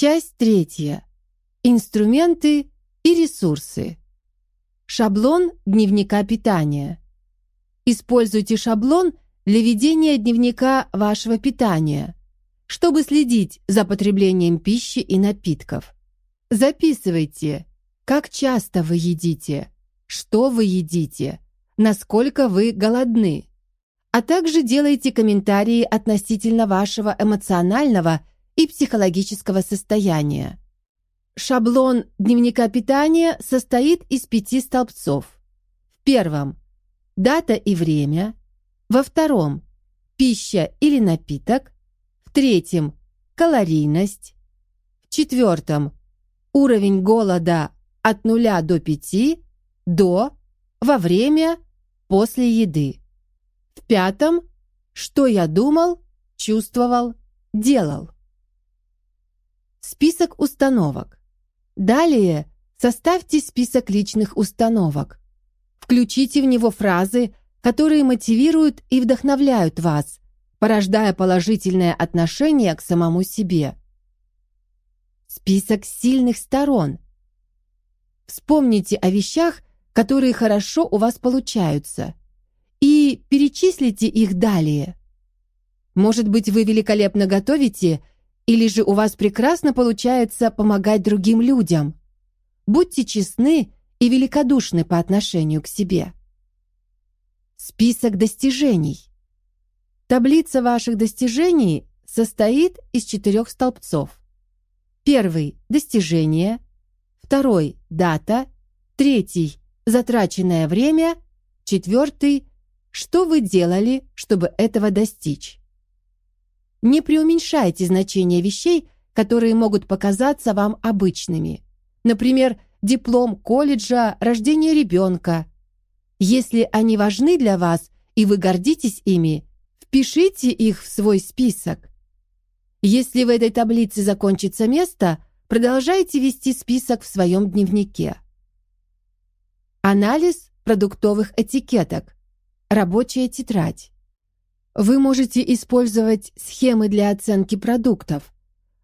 Часть третья. Инструменты и ресурсы. Шаблон дневника питания. Используйте шаблон для ведения дневника вашего питания, чтобы следить за потреблением пищи и напитков. Записывайте, как часто вы едите, что вы едите, насколько вы голодны, а также делайте комментарии относительно вашего эмоционального и психологического состояния. Шаблон дневника питания состоит из пяти столбцов. В первом – дата и время. Во втором – пища или напиток. В третьем – калорийность. В четвертом – уровень голода от 0 до 5, до, во время, после еды. В пятом – что я думал, чувствовал, делал. Список установок. Далее составьте список личных установок. Включите в него фразы, которые мотивируют и вдохновляют вас, порождая положительное отношение к самому себе. Список сильных сторон. Вспомните о вещах, которые хорошо у вас получаются, и перечислите их далее. Может быть, вы великолепно готовите – или же у вас прекрасно получается помогать другим людям? Будьте честны и великодушны по отношению к себе. Список достижений. Таблица ваших достижений состоит из четырех столбцов. Первый – достижение, второй – дата, третий – затраченное время, четвертый – что вы делали, чтобы этого достичь. Не преуменьшайте значение вещей, которые могут показаться вам обычными. Например, диплом колледжа, рождение ребенка. Если они важны для вас и вы гордитесь ими, впишите их в свой список. Если в этой таблице закончится место, продолжайте вести список в своем дневнике. Анализ продуктовых этикеток. Рабочая тетрадь. Вы можете использовать схемы для оценки продуктов.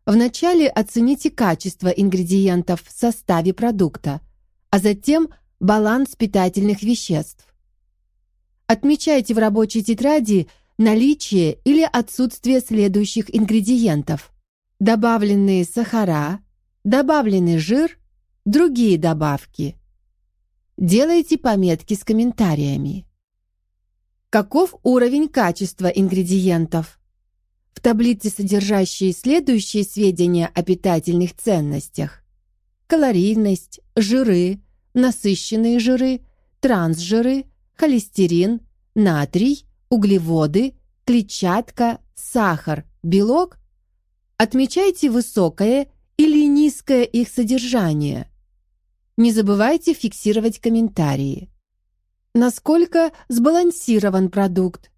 Вначале оцените качество ингредиентов в составе продукта, а затем баланс питательных веществ. Отмечайте в рабочей тетради наличие или отсутствие следующих ингредиентов. Добавленные сахара, добавленный жир, другие добавки. Делайте пометки с комментариями. Каков уровень качества ингредиентов? В таблице, содержащей следующие сведения о питательных ценностях. Калорийность, жиры, насыщенные жиры, трансжиры, холестерин, натрий, углеводы, клетчатка, сахар, белок. Отмечайте высокое или низкое их содержание. Не забывайте фиксировать комментарии. Насколько сбалансирован продукт?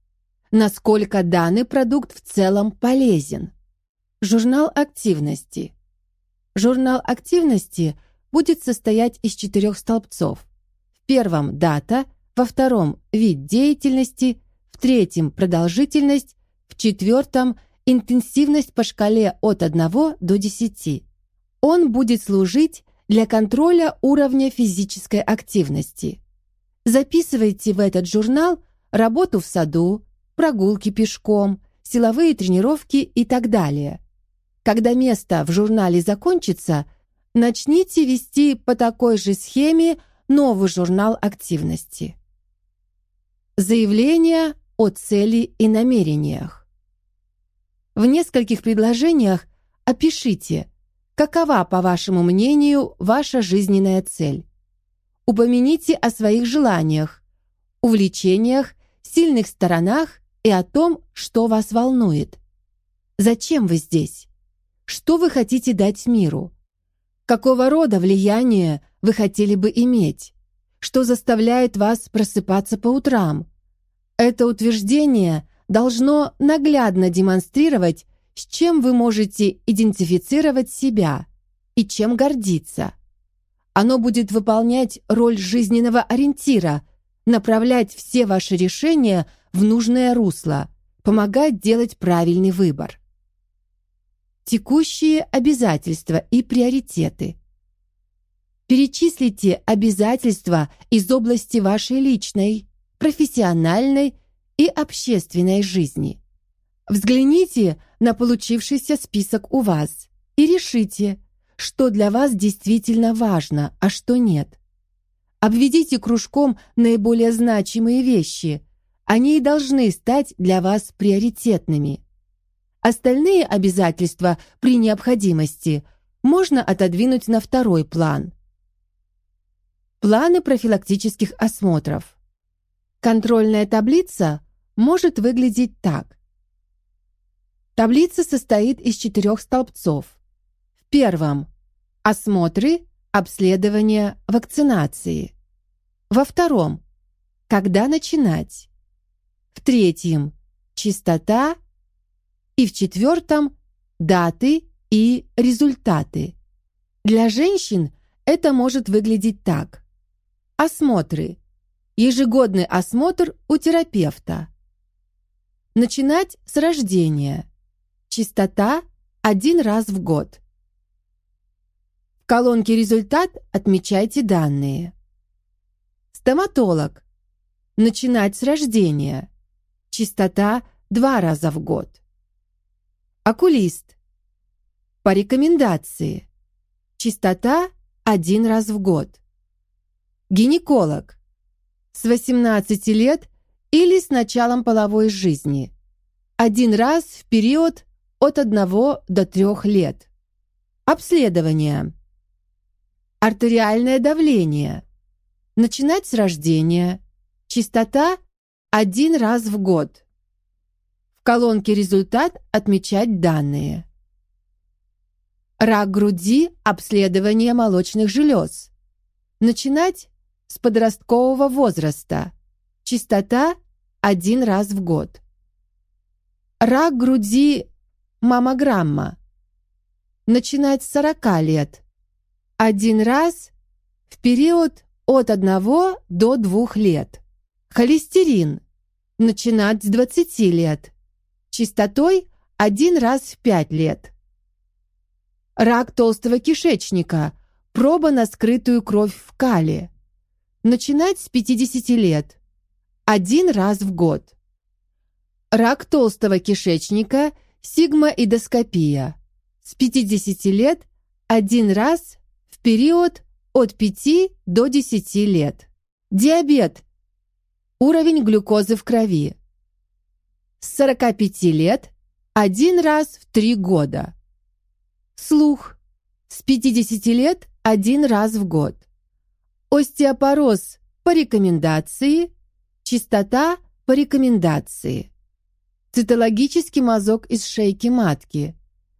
Насколько данный продукт в целом полезен? Журнал активности. Журнал активности будет состоять из четырех столбцов. В первом – дата, во втором – вид деятельности, в третьем – продолжительность, в четвертом – интенсивность по шкале от 1 до 10. Он будет служить для контроля уровня физической активности. Записывайте в этот журнал работу в саду, прогулки пешком, силовые тренировки и так далее. Когда место в журнале закончится, начните вести по такой же схеме новый журнал активности. Заявление о цели и намерениях. В нескольких предложениях опишите, какова, по вашему мнению, ваша жизненная цель. Упомяните о своих желаниях, увлечениях, сильных сторонах и о том, что вас волнует. Зачем вы здесь? Что вы хотите дать миру? Какого рода влияние вы хотели бы иметь? Что заставляет вас просыпаться по утрам? Это утверждение должно наглядно демонстрировать, с чем вы можете идентифицировать себя и чем гордиться. Оно будет выполнять роль жизненного ориентира, направлять все ваши решения в нужное русло, помогать делать правильный выбор. Текущие обязательства и приоритеты. Перечислите обязательства из области вашей личной, профессиональной и общественной жизни. Взгляните на получившийся список у вас и решите, что для вас действительно важно, а что нет. Обведите кружком наиболее значимые вещи. Они и должны стать для вас приоритетными. Остальные обязательства при необходимости можно отодвинуть на второй план. Планы профилактических осмотров. Контрольная таблица может выглядеть так. Таблица состоит из четырех столбцов. В первом – осмотры, обследования, вакцинации. Во втором – когда начинать. В третьем – чистота. И в четвертом – даты и результаты. Для женщин это может выглядеть так. Осмотры. Ежегодный осмотр у терапевта. Начинать с рождения. Чистота один раз в год. В колонке «Результат» отмечайте данные. Стоматолог. Начинать с рождения. Чистота два раза в год. Окулист. По рекомендации. Чистота один раз в год. Гинеколог. С 18 лет или с началом половой жизни. Один раз в период от 1 до 3 лет. Обследование. Артериальное давление. Начинать с рождения. Частота один раз в год. В колонке «Результат» отмечать данные. Рак груди, обследование молочных желез. Начинать с подросткового возраста. Частота один раз в год. Рак груди, маммограмма. Начинать с 40 лет один раз в период от 1 до 2 лет. Холестерин. Начинать с 20 лет. Частотой один раз в 5 лет. Рак толстого кишечника. Проба на скрытую кровь в кале. Начинать с 50 лет. Один раз в год. Рак толстого кишечника. Сигмоидоскопия. С 50 лет один раз период от 5 до 10 лет. Диабет. Уровень глюкозы в крови. С 45 лет один раз в 3 года. Слух. С 50 лет один раз в год. Остеопороз по рекомендации. Чистота по рекомендации. Цитологический мазок из шейки матки.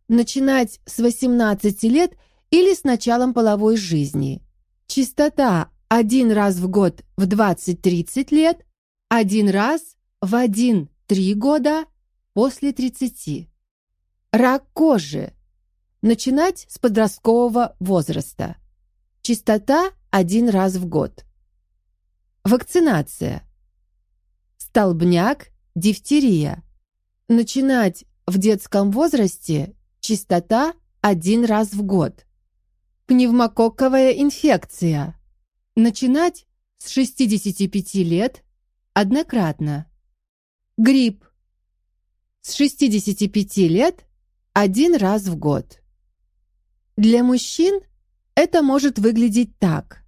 Начинать с 18 лет – или с началом половой жизни. Чистота один раз в год в 20-30 лет, один раз в 1-3 года после 30. Рак кожи. Начинать с подросткового возраста. Чистота один раз в год. Вакцинация. Столбняк, дифтерия. Начинать в детском возрасте. Чистота один раз в год. Пневмококковая инфекция. Начинать с 65 лет однократно. Грипп. С 65 лет один раз в год. Для мужчин это может выглядеть так.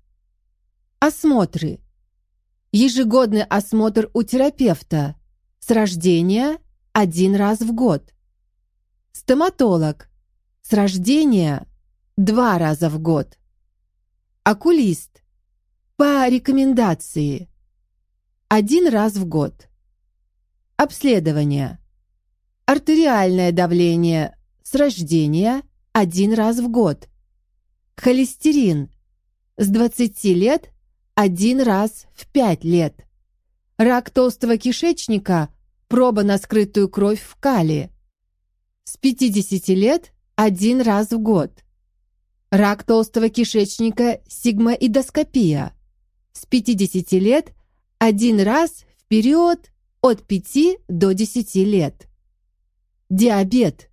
Осмотры. Ежегодный осмотр у терапевта. С рождения один раз в год. Стоматолог. С рождения два раза в год. Окулист. По рекомендации. Один раз в год. Обследование. Артериальное давление с рождения один раз в год. Холестерин. С 20 лет один раз в 5 лет. Рак толстого кишечника. Проба на скрытую кровь в кале. С 50 лет один раз в год. Рак толстого кишечника сигмоидоскопия. С 50 лет один раз в период от 5 до 10 лет. Диабет.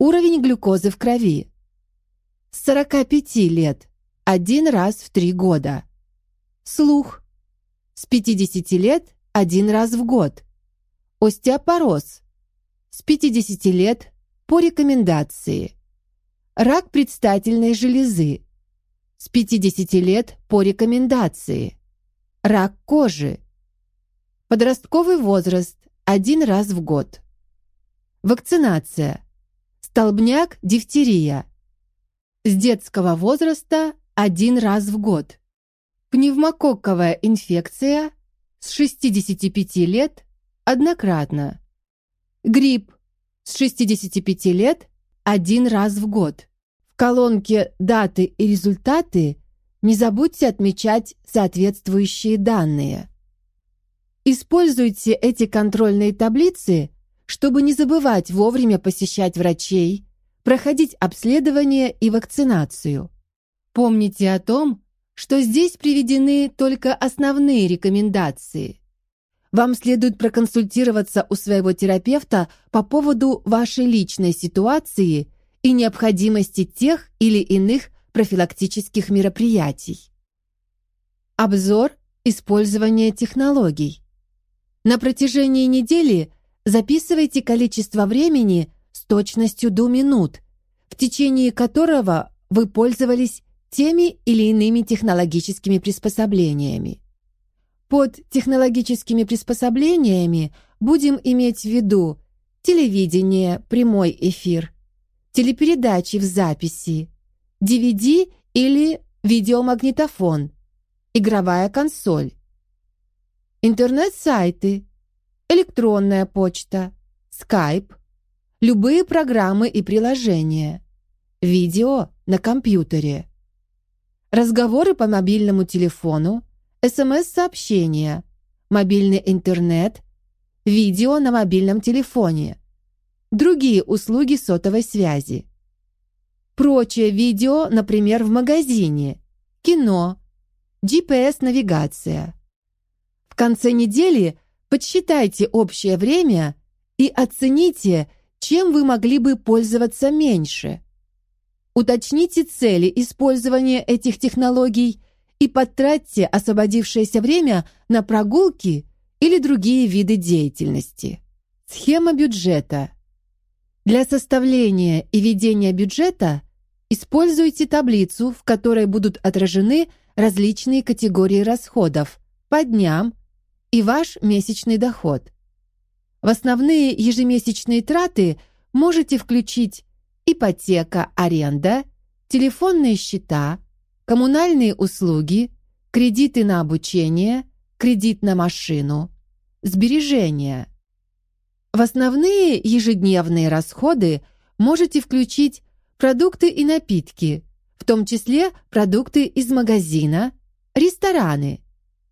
Уровень глюкозы в крови. С 45 лет один раз в 3 года. Слух. С 50 лет один раз в год. Остеопороз. С 50 лет по рекомендации. Рак предстательной железы. С 50 лет по рекомендации. Рак кожи. Подростковый возраст один раз в год. Вакцинация. Столбняк, дифтерия. С детского возраста один раз в год. Пневмококковая инфекция с 65 лет однократно. Грипп с 65 лет один раз в год. В колонке «Даты и результаты» не забудьте отмечать соответствующие данные. Используйте эти контрольные таблицы, чтобы не забывать вовремя посещать врачей, проходить обследование и вакцинацию. Помните о том, что здесь приведены только основные рекомендации. Вам следует проконсультироваться у своего терапевта по поводу вашей личной ситуации и необходимости тех или иных профилактических мероприятий. Обзор использования технологий. На протяжении недели записывайте количество времени с точностью до минут, в течение которого вы пользовались теми или иными технологическими приспособлениями. Под технологическими приспособлениями будем иметь в виду телевидение, прямой эфир, телепередачи в записи, DVD или видеомагнитофон, игровая консоль, интернет-сайты, электронная почта, скайп, любые программы и приложения, видео на компьютере, разговоры по мобильному телефону, СМС-сообщения, мобильный интернет, видео на мобильном телефоне, другие услуги сотовой связи. Прочее видео, например, в магазине, кино, GPS-навигация. В конце недели подсчитайте общее время и оцените, чем вы могли бы пользоваться меньше. Уточните цели использования этих технологий и потратьте освободившееся время на прогулки или другие виды деятельности. Схема бюджета. Для составления и ведения бюджета используйте таблицу, в которой будут отражены различные категории расходов по дням и ваш месячный доход. В основные ежемесячные траты можете включить ипотека, аренда, телефонные счета, коммунальные услуги, кредиты на обучение, кредит на машину, сбережения. В основные ежедневные расходы можете включить продукты и напитки, в том числе продукты из магазина, рестораны,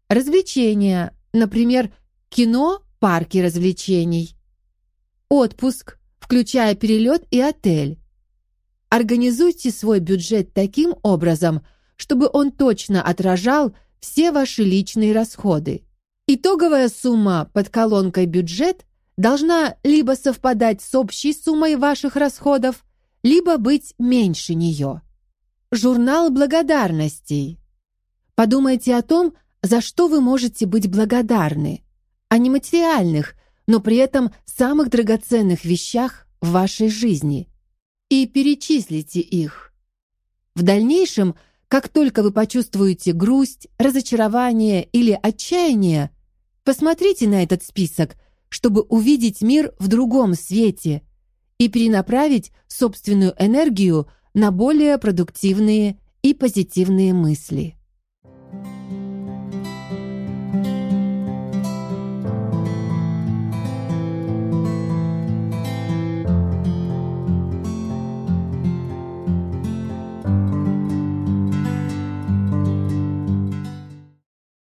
развлечения, например, кино, парки развлечений, отпуск, включая перелет и отель. Организуйте свой бюджет таким образом, чтобы он точно отражал все ваши личные расходы. Итоговая сумма под колонкой «Бюджет» должна либо совпадать с общей суммой ваших расходов, либо быть меньше нее. Журнал благодарностей. Подумайте о том, за что вы можете быть благодарны, о нематериальных, но при этом самых драгоценных вещах в вашей жизни, и перечислите их. В дальнейшем – как только вы почувствуете грусть, разочарование или отчаяние, посмотрите на этот список, чтобы увидеть мир в другом свете и перенаправить собственную энергию на более продуктивные и позитивные мысли.